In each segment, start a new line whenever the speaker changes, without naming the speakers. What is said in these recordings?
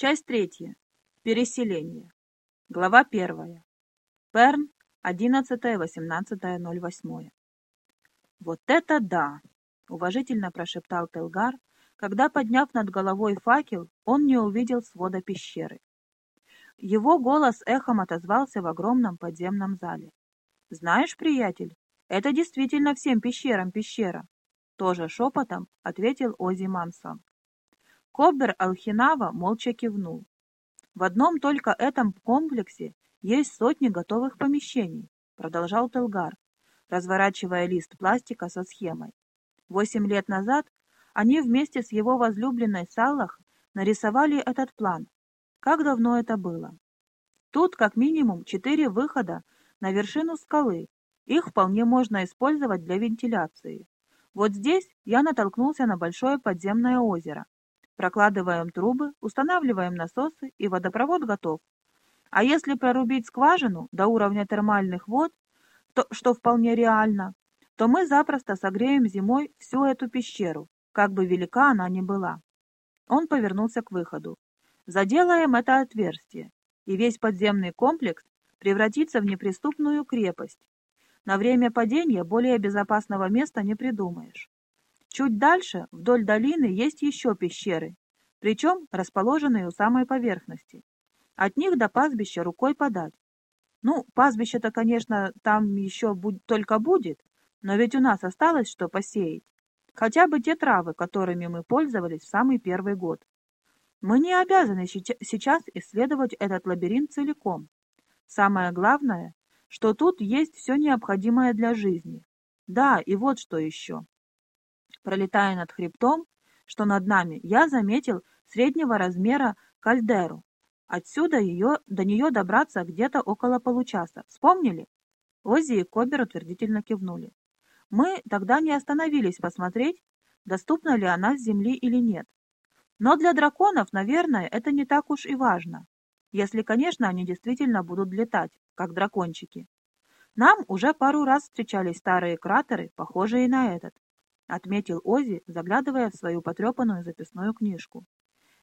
Часть третья. Переселение. Глава первая. Перн, 11-18.08. «Вот это да!» — уважительно прошептал Телгар, когда, подняв над головой факел, он не увидел свода пещеры. Его голос эхом отозвался в огромном подземном зале. «Знаешь, приятель, это действительно всем пещерам пещера!» Тоже шепотом ответил Ози Мансон. Коббер Алхинава молча кивнул. В одном только этом комплексе есть сотни готовых помещений, продолжал Телгар, разворачивая лист пластика со схемой. Восемь лет назад они вместе с его возлюбленной Саллах нарисовали этот план. Как давно это было? Тут как минимум четыре выхода на вершину скалы. Их вполне можно использовать для вентиляции. Вот здесь я натолкнулся на большое подземное озеро. Прокладываем трубы, устанавливаем насосы, и водопровод готов. А если прорубить скважину до уровня термальных вод, то, что вполне реально, то мы запросто согреем зимой всю эту пещеру, как бы велика она ни была. Он повернулся к выходу. Заделаем это отверстие, и весь подземный комплекс превратится в неприступную крепость. На время падения более безопасного места не придумаешь. Чуть дальше, вдоль долины, есть еще пещеры, причем расположенные у самой поверхности. От них до пастбища рукой подать. Ну, пастбище-то, конечно, там еще будь, только будет, но ведь у нас осталось что посеять. Хотя бы те травы, которыми мы пользовались в самый первый год. Мы не обязаны сейчас исследовать этот лабиринт целиком. Самое главное, что тут есть все необходимое для жизни. Да, и вот что еще. Пролетая над хребтом, что над нами, я заметил среднего размера кальдеру. Отсюда ее, до нее добраться где-то около получаса. Вспомнили? Оззи и Кобер утвердительно кивнули. Мы тогда не остановились посмотреть, доступна ли она с земли или нет. Но для драконов, наверное, это не так уж и важно. Если, конечно, они действительно будут летать, как дракончики. Нам уже пару раз встречались старые кратеры, похожие на этот. — отметил Ози, заглядывая в свою потрепанную записную книжку.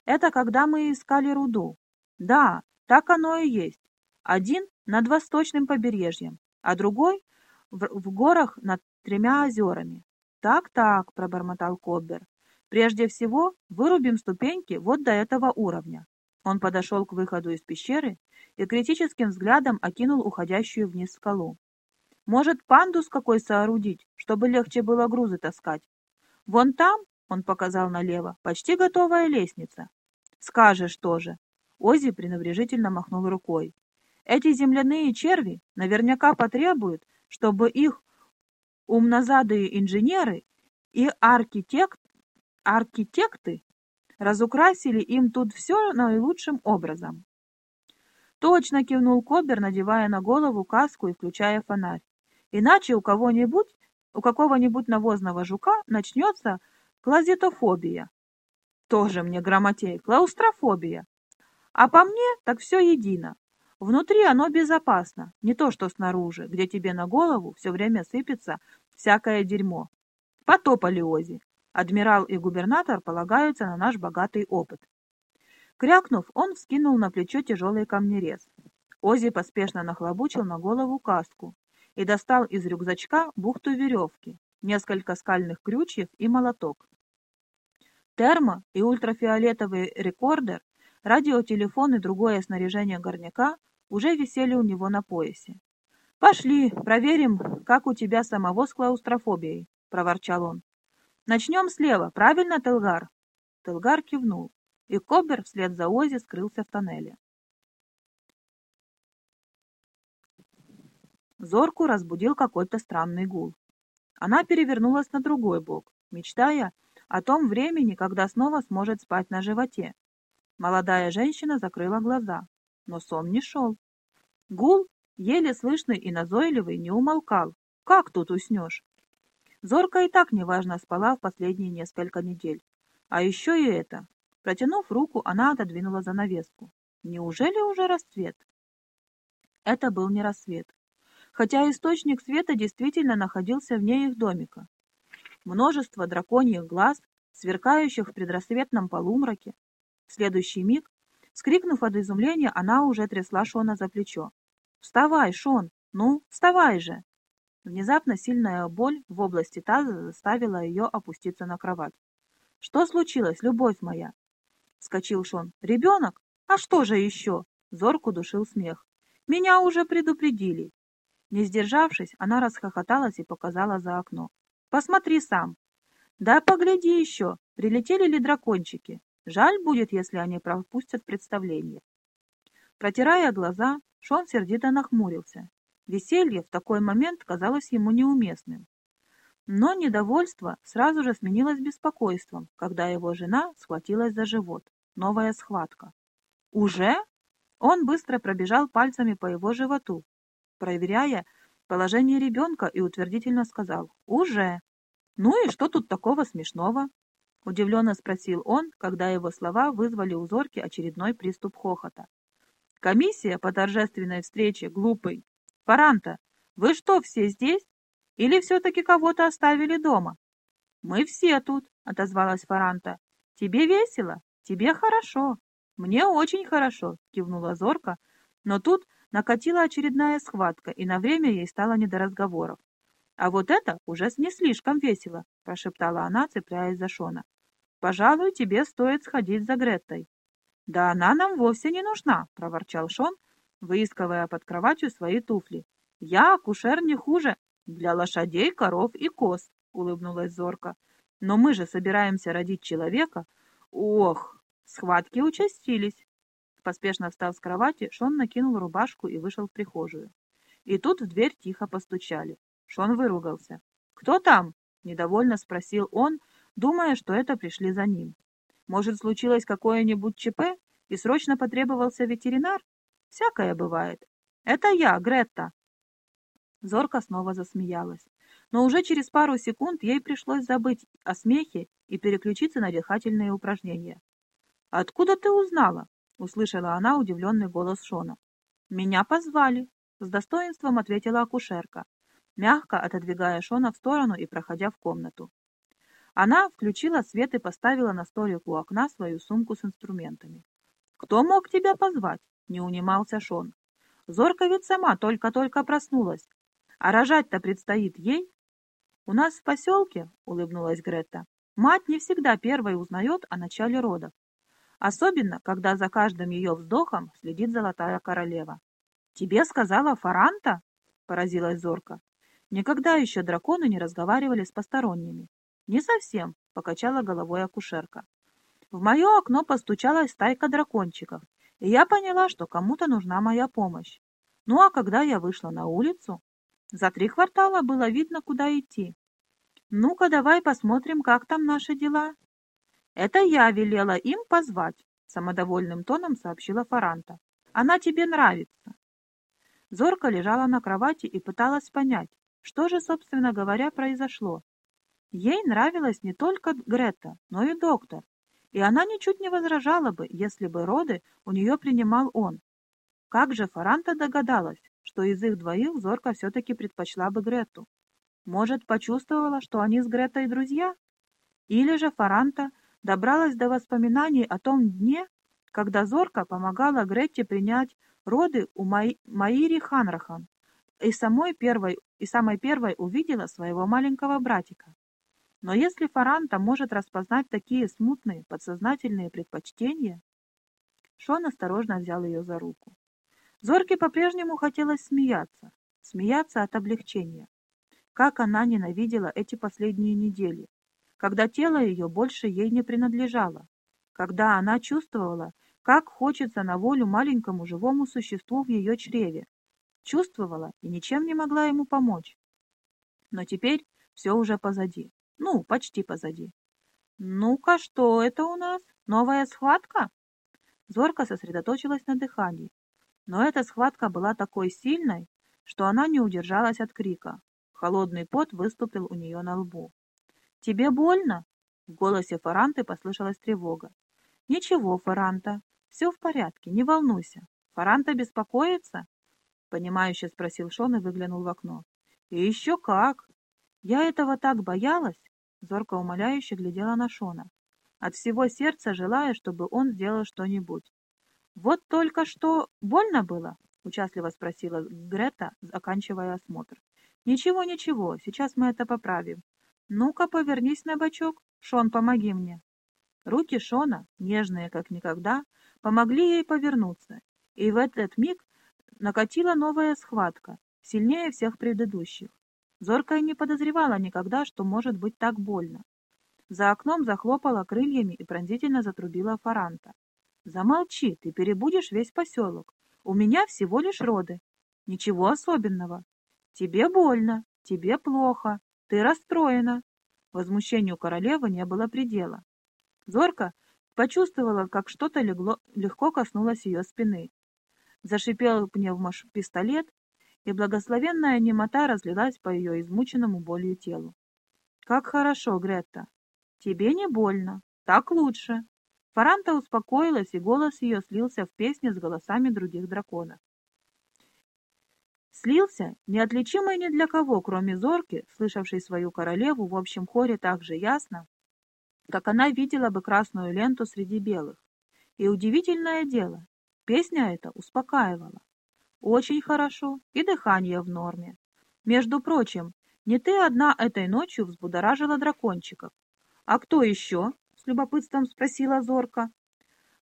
«Это когда мы искали руду. Да, так оно и есть. Один над восточным побережьем, а другой в, в горах над тремя озерами. Так-так», — пробормотал Коббер. «Прежде всего вырубим ступеньки вот до этого уровня». Он подошел к выходу из пещеры и критическим взглядом окинул уходящую вниз скалу. Может, пандус какой соорудить, чтобы легче было грузы таскать? Вон там, — он показал налево, — почти готовая лестница. Скажешь тоже. Ози пренебрежительно махнул рукой. Эти земляные черви наверняка потребуют, чтобы их умнозадые инженеры и архитект, архитекты разукрасили им тут все наилучшим образом. Точно кивнул Кобер, надевая на голову каску и включая фонарь. Иначе у кого-нибудь, у какого-нибудь навозного жука начнется клазитофобия. Тоже мне грамотей, клаустрофобия. А по мне так все едино. Внутри оно безопасно, не то что снаружи, где тебе на голову все время сыпется всякое дерьмо. Потопали Ози. Адмирал и губернатор полагаются на наш богатый опыт. Крякнув, он вскинул на плечо тяжелый камнерез. Ози поспешно нахлобучил на голову каску и достал из рюкзачка бухту веревки, несколько скальных крючьев и молоток. Термо и ультрафиолетовый рекордер, радиотелефон и другое снаряжение горняка уже висели у него на поясе. «Пошли, проверим, как у тебя самого с клаустрофобией», — проворчал он. «Начнем слева, правильно, Телгар?» Телгар кивнул, и Кобер вслед за Ози скрылся в тоннеле. Зорку разбудил какой-то странный гул. Она перевернулась на другой бок, мечтая о том времени, когда снова сможет спать на животе. Молодая женщина закрыла глаза, но сон не шел. Гул, еле слышный и назойливый, не умолкал. Как тут уснешь? Зорка и так неважно спала в последние несколько недель. А еще и это. Протянув руку, она отодвинула занавеску. Неужели уже рассвет? Это был не рассвет хотя источник света действительно находился вне их домика. Множество драконьих глаз, сверкающих в предрассветном полумраке. В следующий миг Скрикнув от изумления, она уже трясла Шона за плечо. «Вставай, Шон! Ну, вставай же!» Внезапно сильная боль в области таза заставила ее опуститься на кровать. «Что случилось, любовь моя?» — вскочил Шон. «Ребенок? А что же еще?» Зорку душил смех. «Меня уже предупредили». Не сдержавшись, она расхохоталась и показала за окно. «Посмотри сам». «Да погляди еще, прилетели ли дракончики. Жаль будет, если они пропустят представление». Протирая глаза, Шон сердито нахмурился. Веселье в такой момент казалось ему неуместным. Но недовольство сразу же сменилось беспокойством, когда его жена схватилась за живот. Новая схватка. «Уже?» Он быстро пробежал пальцами по его животу, проверяя положение ребенка и утвердительно сказал «Уже». «Ну и что тут такого смешного?» Удивленно спросил он, когда его слова вызвали у Зорки очередной приступ хохота. «Комиссия по торжественной встрече, глупый. Фаранта, вы что, все здесь? Или все-таки кого-то оставили дома?» «Мы все тут», — отозвалась Фаранта. «Тебе весело? Тебе хорошо?» «Мне очень хорошо», — кивнула Зорка, но тут накатила очередная схватка, и на время ей стало не до разговоров. «А вот это уже не слишком весело», — прошептала она, цепляясь за Шона. «Пожалуй, тебе стоит сходить за Греттой». «Да она нам вовсе не нужна», — проворчал Шон, выискивая под кроватью свои туфли. «Я акушер не хуже. Для лошадей, коров и коз», — улыбнулась Зорка. «Но мы же собираемся родить человека. Ох, Схватки участились. Поспешно встав с кровати, Шон накинул рубашку и вышел в прихожую. И тут в дверь тихо постучали. Шон выругался. «Кто там?» — недовольно спросил он, думая, что это пришли за ним. «Может, случилось какое-нибудь ЧП и срочно потребовался ветеринар? Всякое бывает. Это я, Гретта!» Зорка снова засмеялась. Но уже через пару секунд ей пришлось забыть о смехе и переключиться на дыхательные упражнения. «Откуда ты узнала?» — услышала она удивленный голос Шона. «Меня позвали», — с достоинством ответила акушерка, мягко отодвигая Шона в сторону и проходя в комнату. Она включила свет и поставила на столик у окна свою сумку с инструментами. «Кто мог тебя позвать?» — не унимался Шон. «Зорка ведь сама только-только проснулась. А рожать-то предстоит ей?» «У нас в поселке», — улыбнулась Гретта, — «мать не всегда первой узнает о начале родов. Особенно, когда за каждым ее вздохом следит золотая королева. «Тебе сказала Фаранта?» — поразилась Зорка. Никогда еще драконы не разговаривали с посторонними. «Не совсем», — покачала головой акушерка. В мое окно постучалась стайка дракончиков, и я поняла, что кому-то нужна моя помощь. Ну а когда я вышла на улицу, за три квартала было видно, куда идти. «Ну-ка, давай посмотрим, как там наши дела», «Это я велела им позвать», — самодовольным тоном сообщила Фаранта. «Она тебе нравится». Зорка лежала на кровати и пыталась понять, что же, собственно говоря, произошло. Ей нравилась не только Грета, но и доктор, и она ничуть не возражала бы, если бы роды у нее принимал он. Как же Фаранта догадалась, что из их двоих Зорка все-таки предпочла бы Грету? Может, почувствовала, что они с Гретой друзья? Или же Фаранта добралась до воспоминаний о том дне, когда Зорка помогала Гретте принять роды у Май... Маири Ханрахан и, самой первой, и самой первой увидела своего маленького братика. Но если Фаранта может распознать такие смутные подсознательные предпочтения... Шон осторожно взял ее за руку. Зорке по-прежнему хотелось смеяться, смеяться от облегчения. Как она ненавидела эти последние недели, когда тело ее больше ей не принадлежало, когда она чувствовала, как хочется на волю маленькому живому существу в ее чреве, чувствовала и ничем не могла ему помочь. Но теперь все уже позади, ну, почти позади. «Ну-ка, что это у нас? Новая схватка?» Зорка сосредоточилась на дыхании, но эта схватка была такой сильной, что она не удержалась от крика. Холодный пот выступил у нее на лбу. «Тебе больно?» В голосе Фаранты послышалась тревога. «Ничего, Фаранта, все в порядке, не волнуйся. Фаранта беспокоится?» Понимающе спросил Шон и выглянул в окно. «И еще как! Я этого так боялась!» Зорко умоляюще глядела на Шона, от всего сердца желая, чтобы он сделал что-нибудь. Вот только что больно было? Участливо спросила Грета, оканчивая осмотр. Ничего, ничего, сейчас мы это поправим. Ну-ка, повернись на бочок. Шон, помоги мне. Руки Шона, нежные как никогда, помогли ей повернуться, и в этот миг накатила новая схватка, сильнее всех предыдущих. Зоркая не подозревала никогда, что может быть так больно. За окном захлопала крыльями и пронзительно затрубила фаранта. «Замолчи, ты перебудешь весь поселок. У меня всего лишь роды. Ничего особенного. Тебе больно, тебе плохо, ты расстроена». Возмущению королевы не было предела. Зорка почувствовала, как что-то легко коснулось ее спины. Зашипел пневмош-пистолет, и благословенная немота разлилась по ее измученному болью телу. «Как хорошо, Гретта! Тебе не больно, так лучше!» Фаранта успокоилась, и голос ее слился в песне с голосами других драконов. Слился, неотличимый ни для кого, кроме Зорки, слышавшей свою королеву в общем хоре так же ясно, как она видела бы красную ленту среди белых. И удивительное дело, песня эта успокаивала. Очень хорошо, и дыхание в норме. Между прочим, не ты одна этой ночью взбудоражила дракончиков. А кто еще? с любопытством спросила Зорка.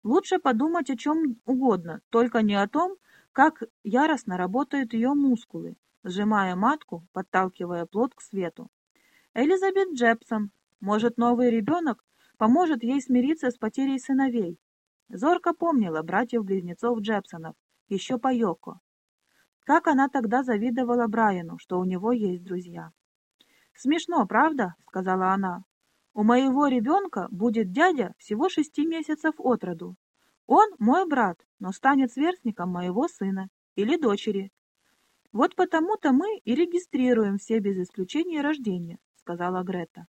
Лучше подумать о чем угодно, только не о том, как яростно работают ее мускулы, сжимая матку, подталкивая плод к свету. Элизабет Джепсон, может, новый ребенок поможет ей смириться с потерей сыновей. Зорка помнила братьев-близнецов Джепсонов, еще по Йоко. Как она тогда завидовала Брайану, что у него есть друзья. «Смешно, правда?» — сказала она. У моего ребенка будет дядя всего шести месяцев от роду. Он мой брат, но станет сверстником моего сына или дочери. Вот потому-то мы и регистрируем все без исключения рождения, сказала Грета.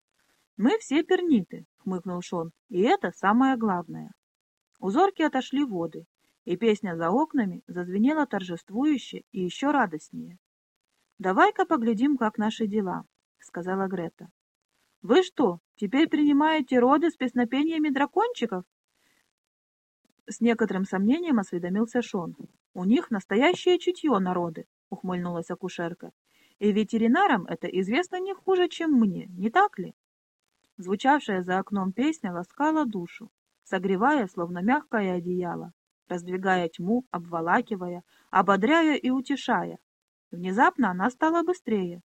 Мы все перниты, хмыкнул Шон, и это самое главное. У Зорки отошли воды, и песня за окнами зазвенела торжествующе и еще радостнее. «Давай-ка поглядим, как наши дела», — сказала Грета. «Вы что, теперь принимаете роды с песнопениями дракончиков?» С некоторым сомнением осведомился Шон. «У них настоящее чутье народы», — ухмыльнулась акушерка. «И ветеринарам это известно не хуже, чем мне, не так ли?» Звучавшая за окном песня ласкала душу, согревая, словно мягкое одеяло, раздвигая тьму, обволакивая, ободряя и утешая. Внезапно она стала быстрее,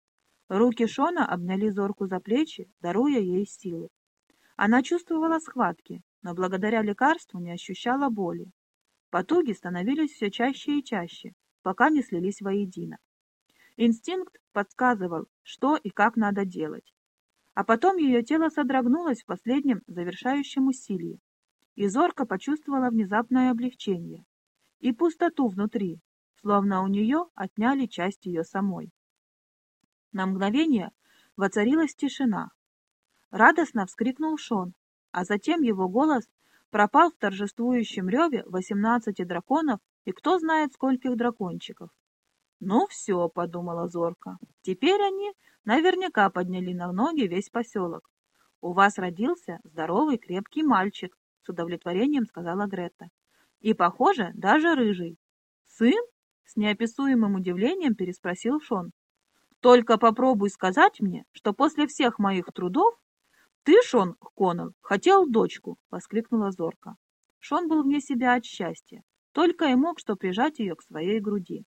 Руки Шона обняли Зорку за плечи, даруя ей силы. Она чувствовала схватки, но благодаря лекарству не ощущала боли. Потуги становились все чаще и чаще, пока не слились воедино. Инстинкт подсказывал, что и как надо делать. А потом ее тело содрогнулось в последнем завершающем усилии, и Зорка почувствовала внезапное облегчение и пустоту внутри, словно у нее отняли часть ее самой. На мгновение воцарилась тишина. Радостно вскрикнул Шон, а затем его голос пропал в торжествующем реве восемнадцати драконов и кто знает скольких дракончиков. «Ну все», — подумала Зорка, — «теперь они наверняка подняли на ноги весь поселок. У вас родился здоровый крепкий мальчик», — с удовлетворением сказала Грета. «И, похоже, даже рыжий». «Сын?» — с неописуемым удивлением переспросил Шон. Только попробуй сказать мне, что после всех моих трудов ты, Шон Коннелл, хотел дочку, — воскликнула Зорка. Шон был вне себя от счастья, только и мог что прижать ее к своей груди.